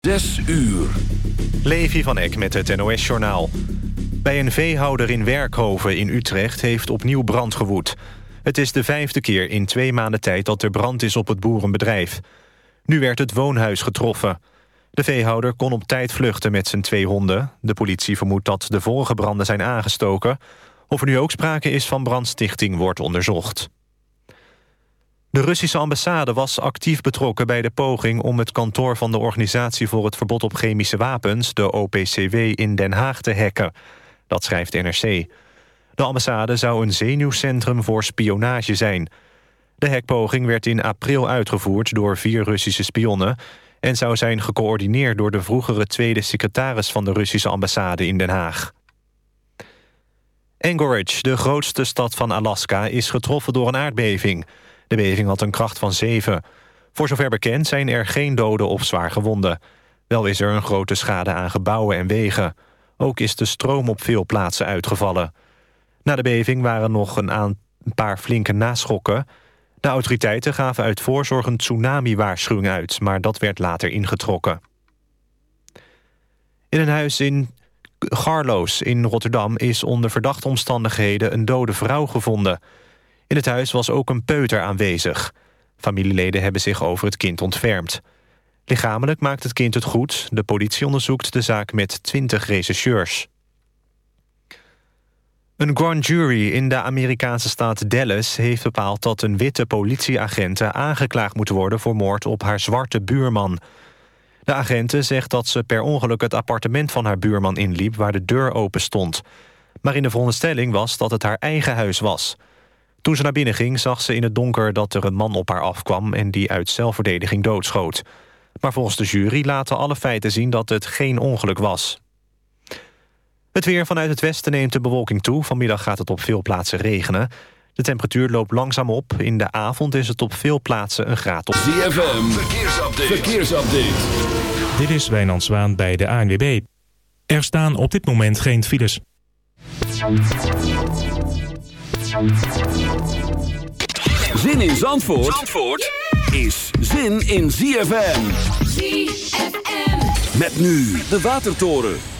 Zes uur. Levi van Eck met het NOS-journaal. Bij een veehouder in Werkhoven in Utrecht heeft opnieuw brand gewoed. Het is de vijfde keer in twee maanden tijd dat er brand is op het boerenbedrijf. Nu werd het woonhuis getroffen. De veehouder kon op tijd vluchten met zijn twee honden. De politie vermoedt dat de vorige branden zijn aangestoken. Of er nu ook sprake is van brandstichting wordt onderzocht. De Russische ambassade was actief betrokken bij de poging... om het kantoor van de Organisatie voor het Verbod op Chemische Wapens... de OPCW in Den Haag te hacken. Dat schrijft NRC. De ambassade zou een zenuwcentrum voor spionage zijn. De hackpoging werd in april uitgevoerd door vier Russische spionnen... en zou zijn gecoördineerd door de vroegere tweede secretaris... van de Russische ambassade in Den Haag. Anchorage, de grootste stad van Alaska, is getroffen door een aardbeving... De beving had een kracht van 7. Voor zover bekend zijn er geen doden of zwaar gewonden. Wel is er een grote schade aan gebouwen en wegen. Ook is de stroom op veel plaatsen uitgevallen. Na de beving waren nog een, een paar flinke naschokken. De autoriteiten gaven uit voorzorg een tsunami-waarschuwing uit... maar dat werd later ingetrokken. In een huis in Garloos in Rotterdam is onder verdachte omstandigheden... een dode vrouw gevonden... In het huis was ook een peuter aanwezig. Familieleden hebben zich over het kind ontfermd. Lichamelijk maakt het kind het goed. De politie onderzoekt de zaak met 20 rechercheurs. Een grand jury in de Amerikaanse staat Dallas heeft bepaald... dat een witte politieagente aangeklaagd moet worden... voor moord op haar zwarte buurman. De agente zegt dat ze per ongeluk het appartement van haar buurman inliep... waar de deur open stond. Maar in de veronderstelling was dat het haar eigen huis was... Toen ze naar binnen ging, zag ze in het donker dat er een man op haar afkwam... en die uit zelfverdediging doodschoot. Maar volgens de jury laten alle feiten zien dat het geen ongeluk was. Het weer vanuit het westen neemt de bewolking toe. Vanmiddag gaat het op veel plaatsen regenen. De temperatuur loopt langzaam op. In de avond is het op veel plaatsen een graad op. ZFM, verkeersupdate. verkeersupdate. Dit is Wijnand Zwaan bij de ANWB. Er staan op dit moment geen files. Zin in Zandvoort, Zandvoort is zin in ZFM. ZFM. Met nu de Watertoren.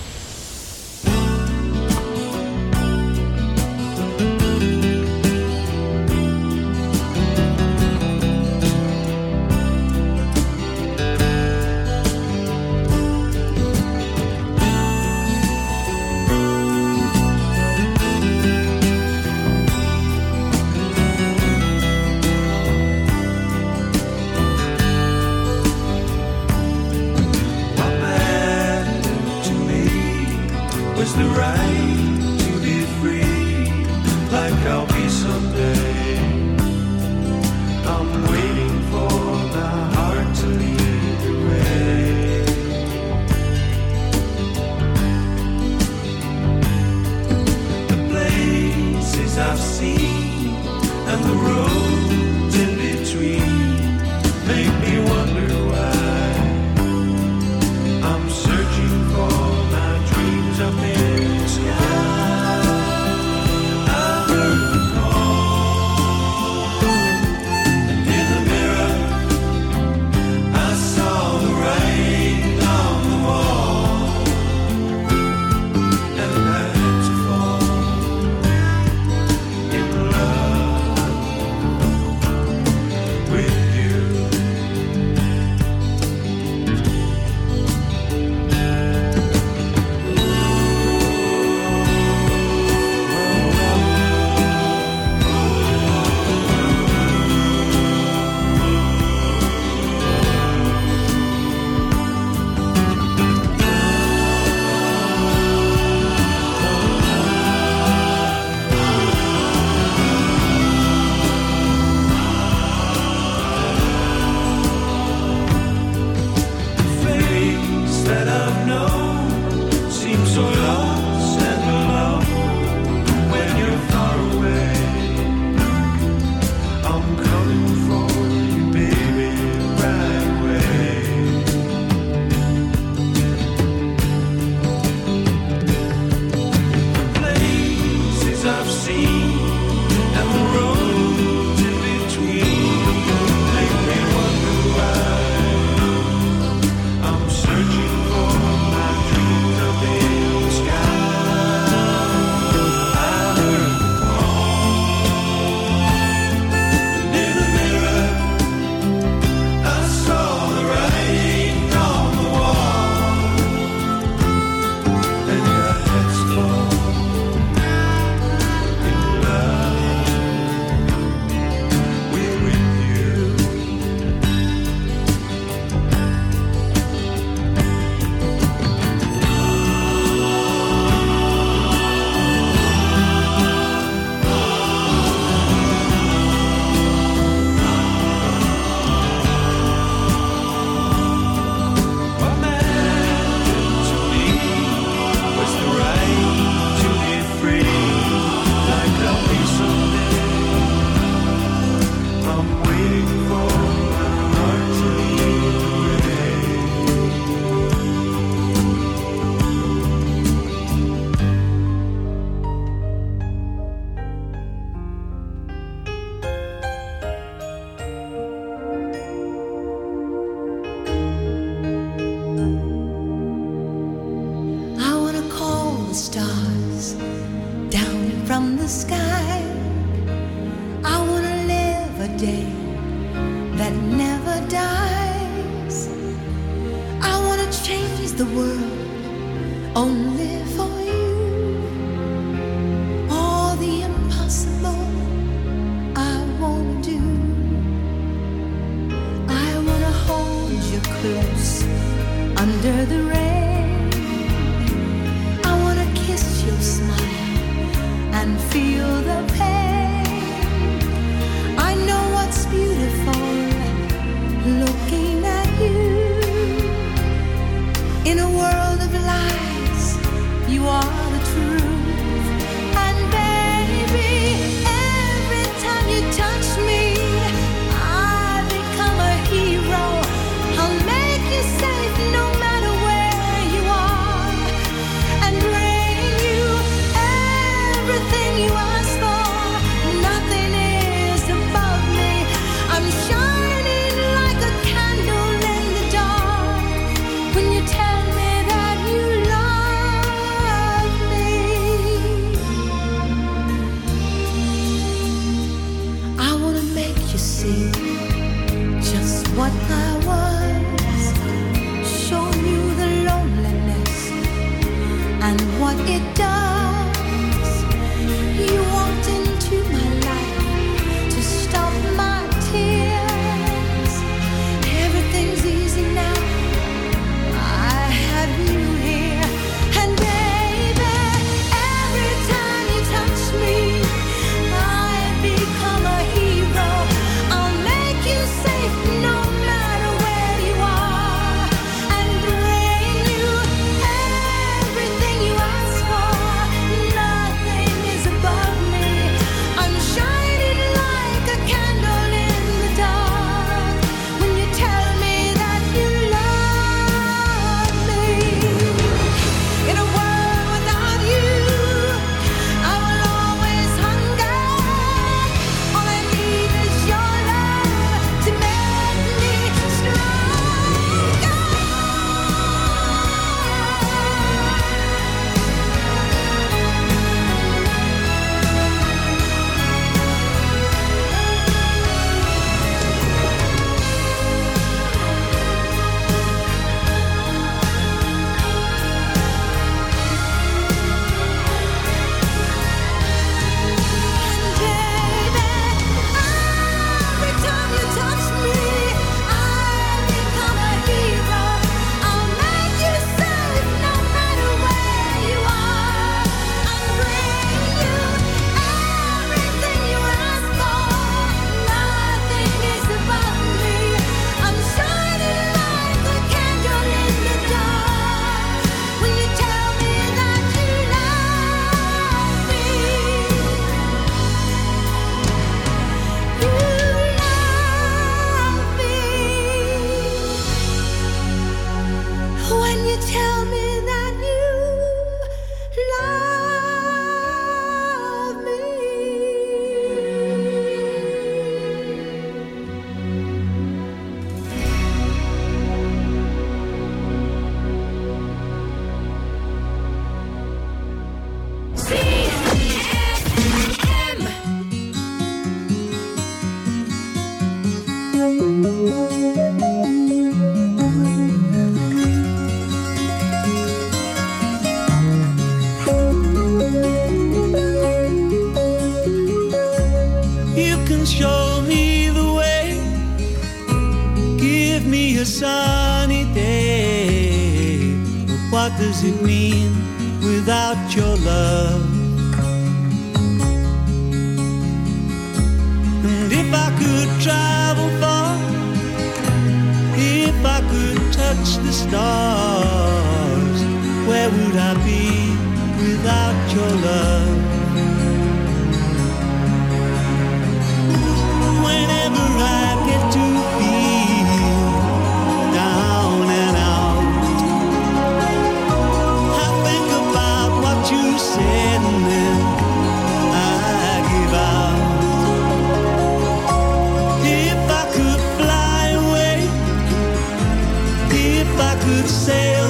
sail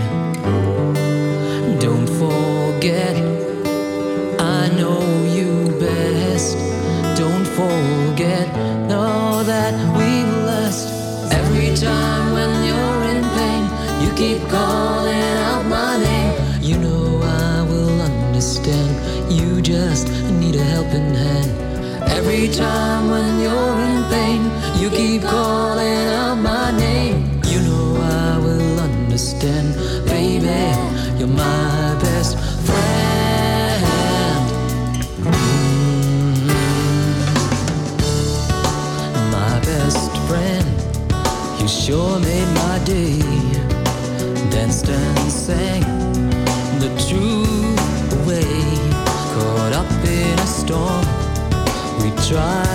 helping hand every time when you're in try.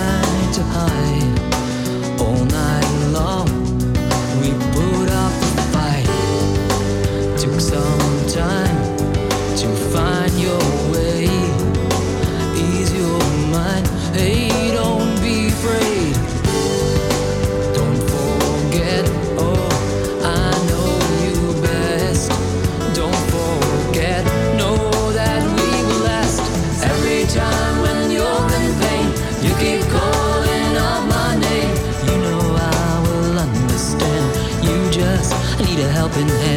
open hand.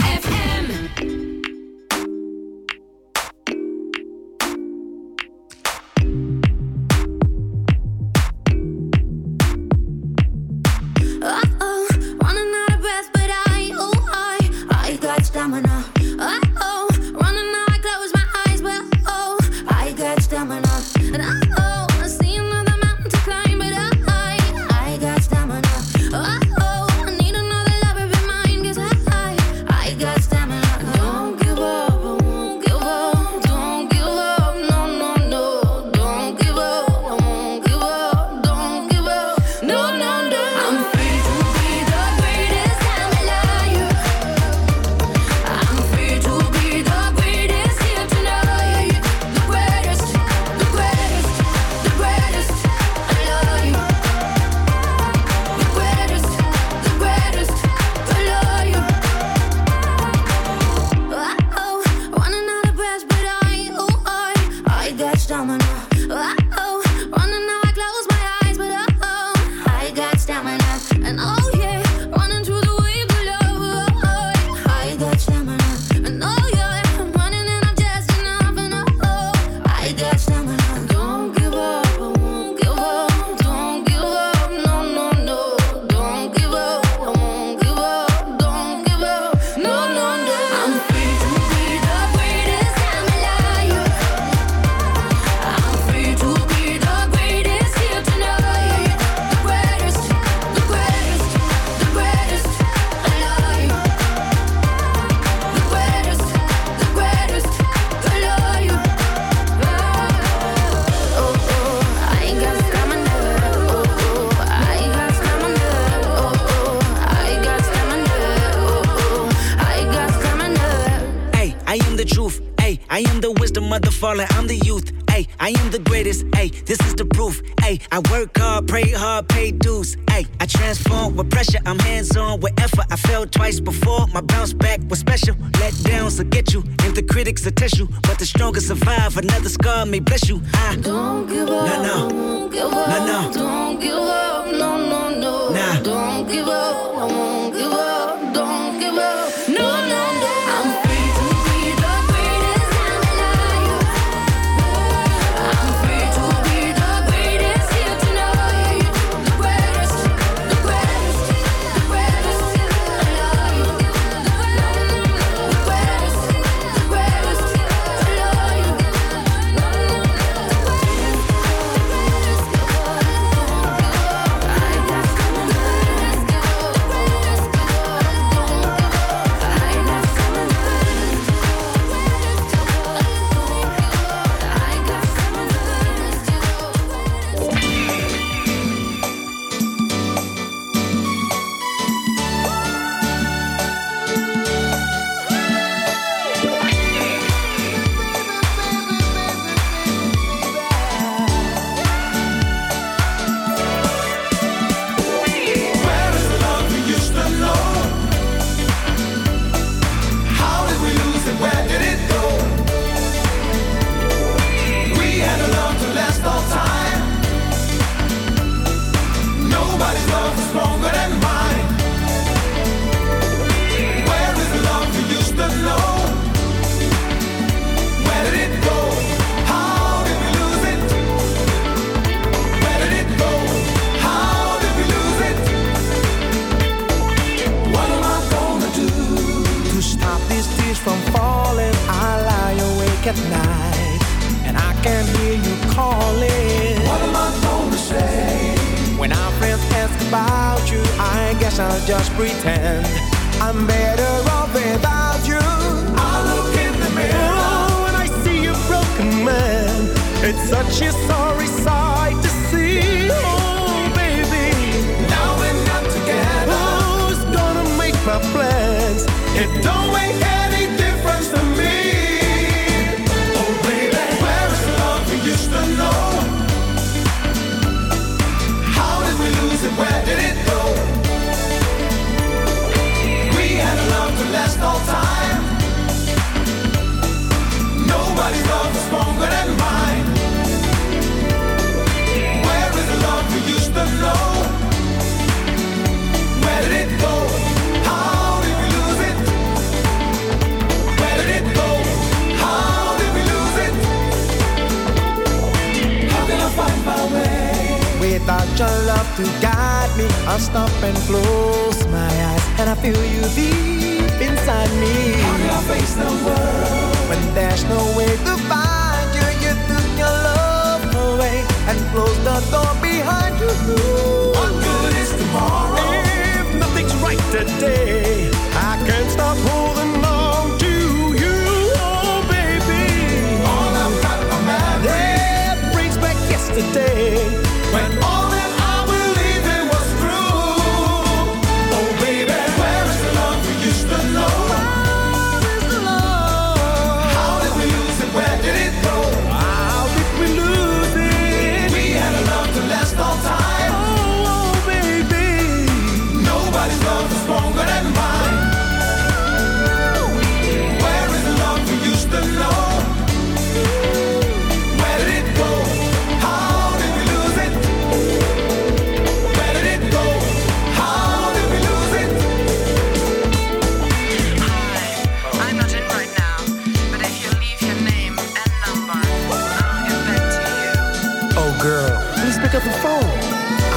the greatest, ayy. This is the proof, ayy. I work hard, pray hard, pay dues, ayy. I transform with pressure, I'm hands on with effort. I fell twice before, my bounce back was special. Let downs will get you, and the critics will test you. But the strongest survive, another scar may bless you. I don't give up. No, no.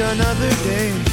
another day.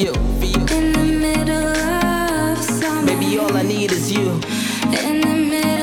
you, for you. In the middle of summer. Maybe all I need is you. In the middle.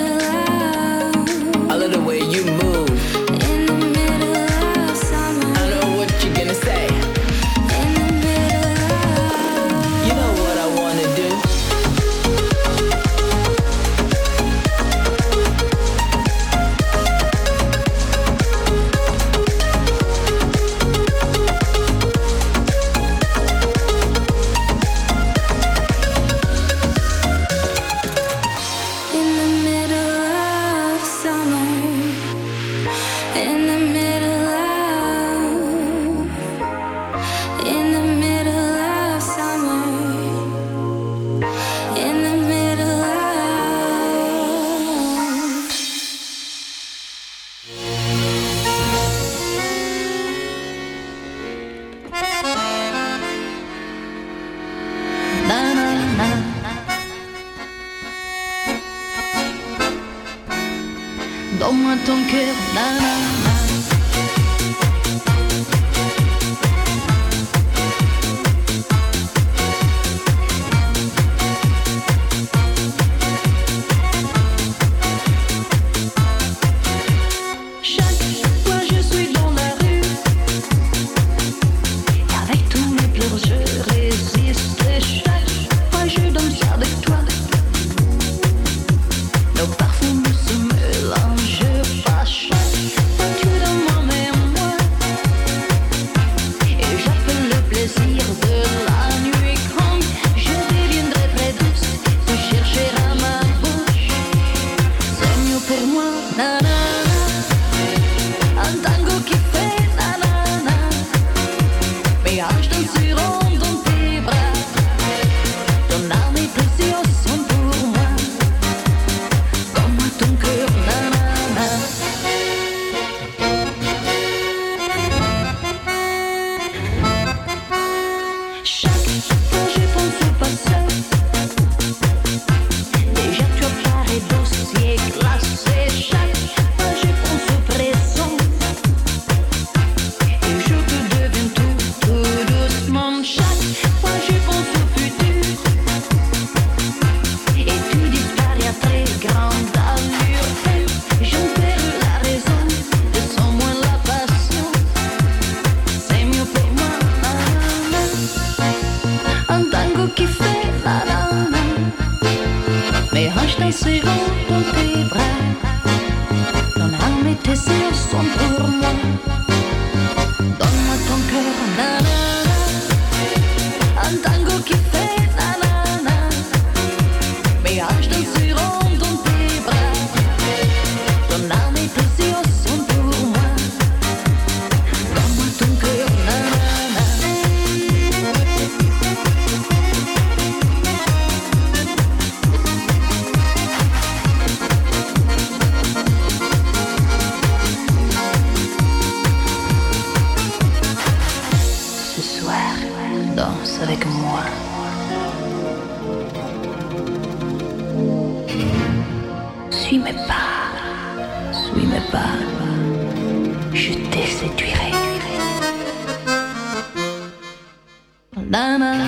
Na,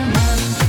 man.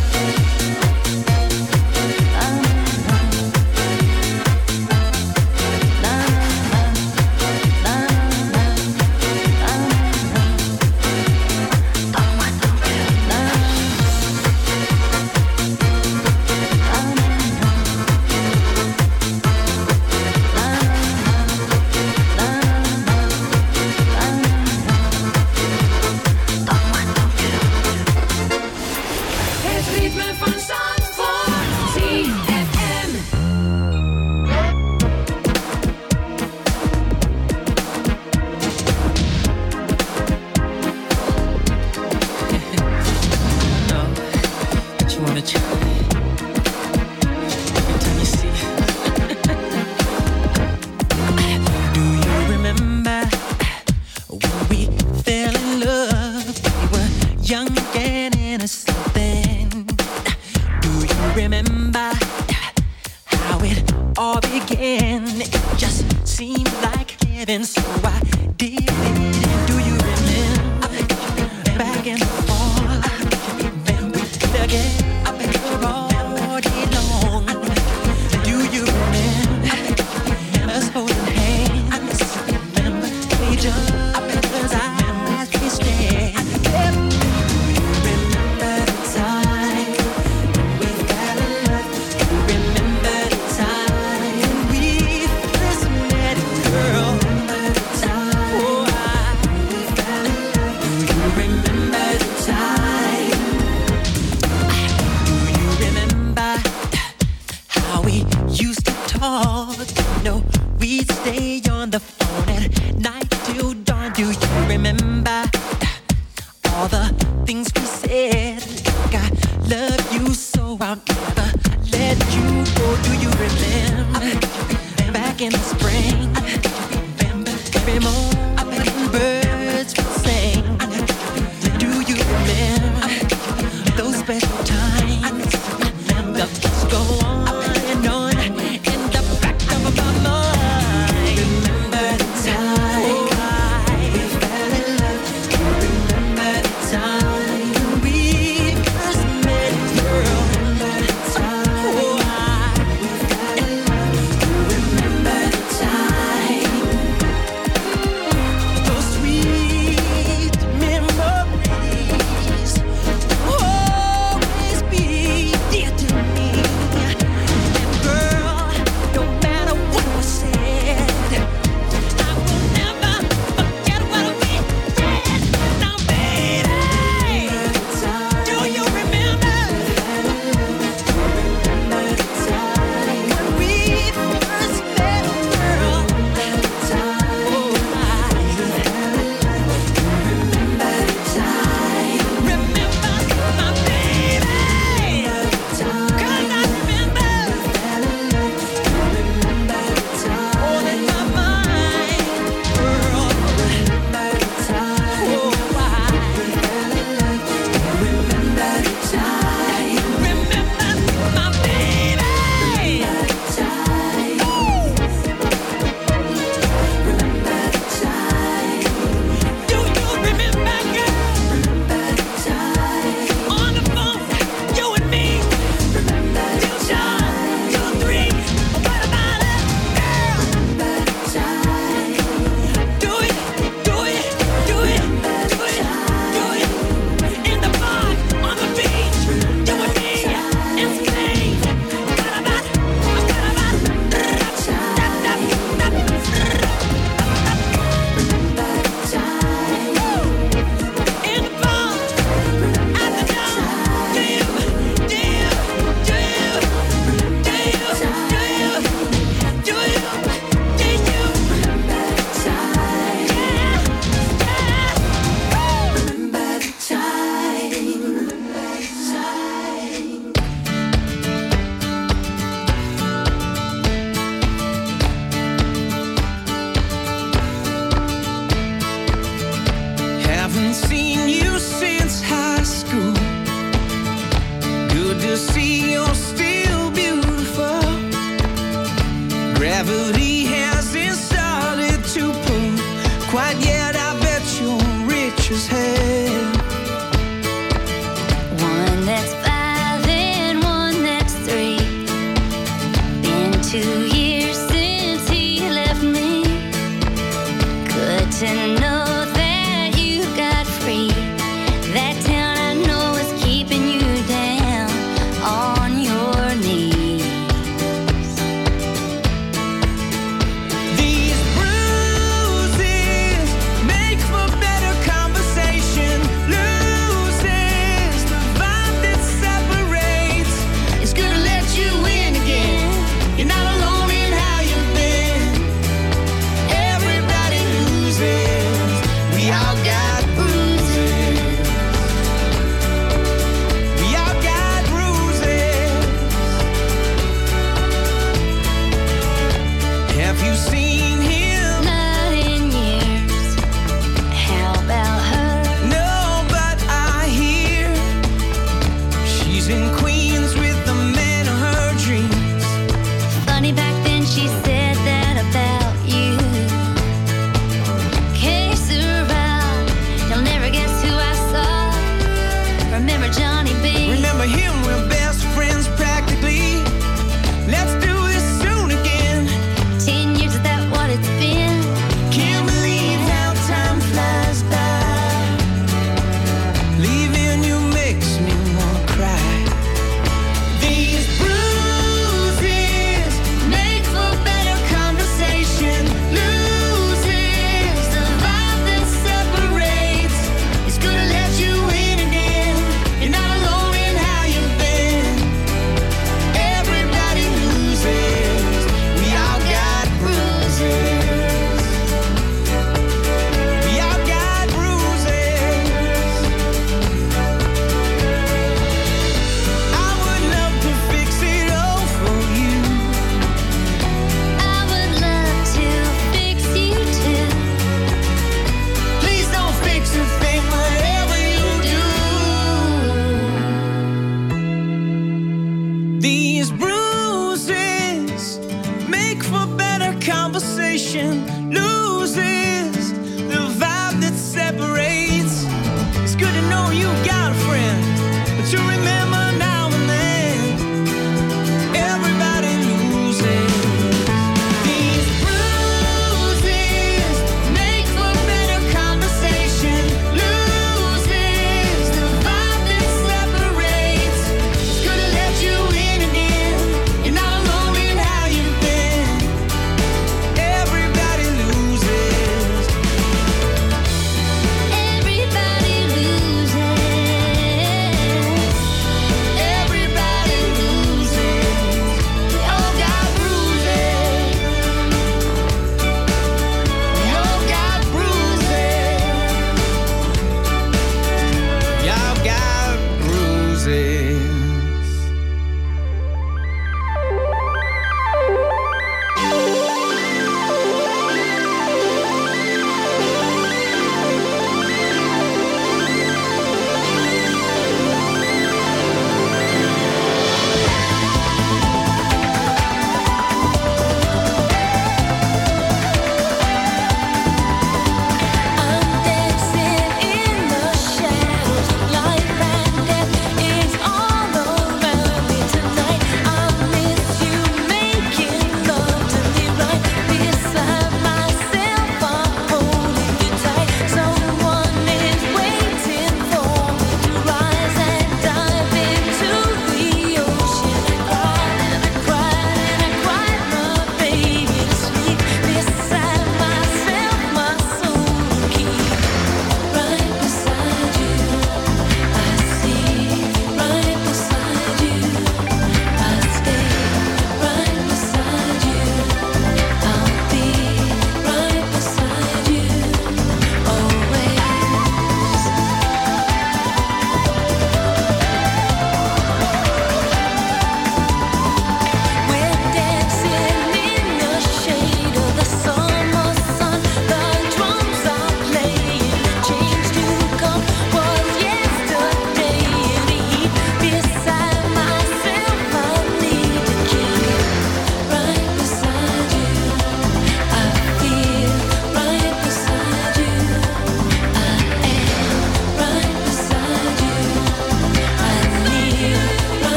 on the phone at night too dawn. Do you remember all the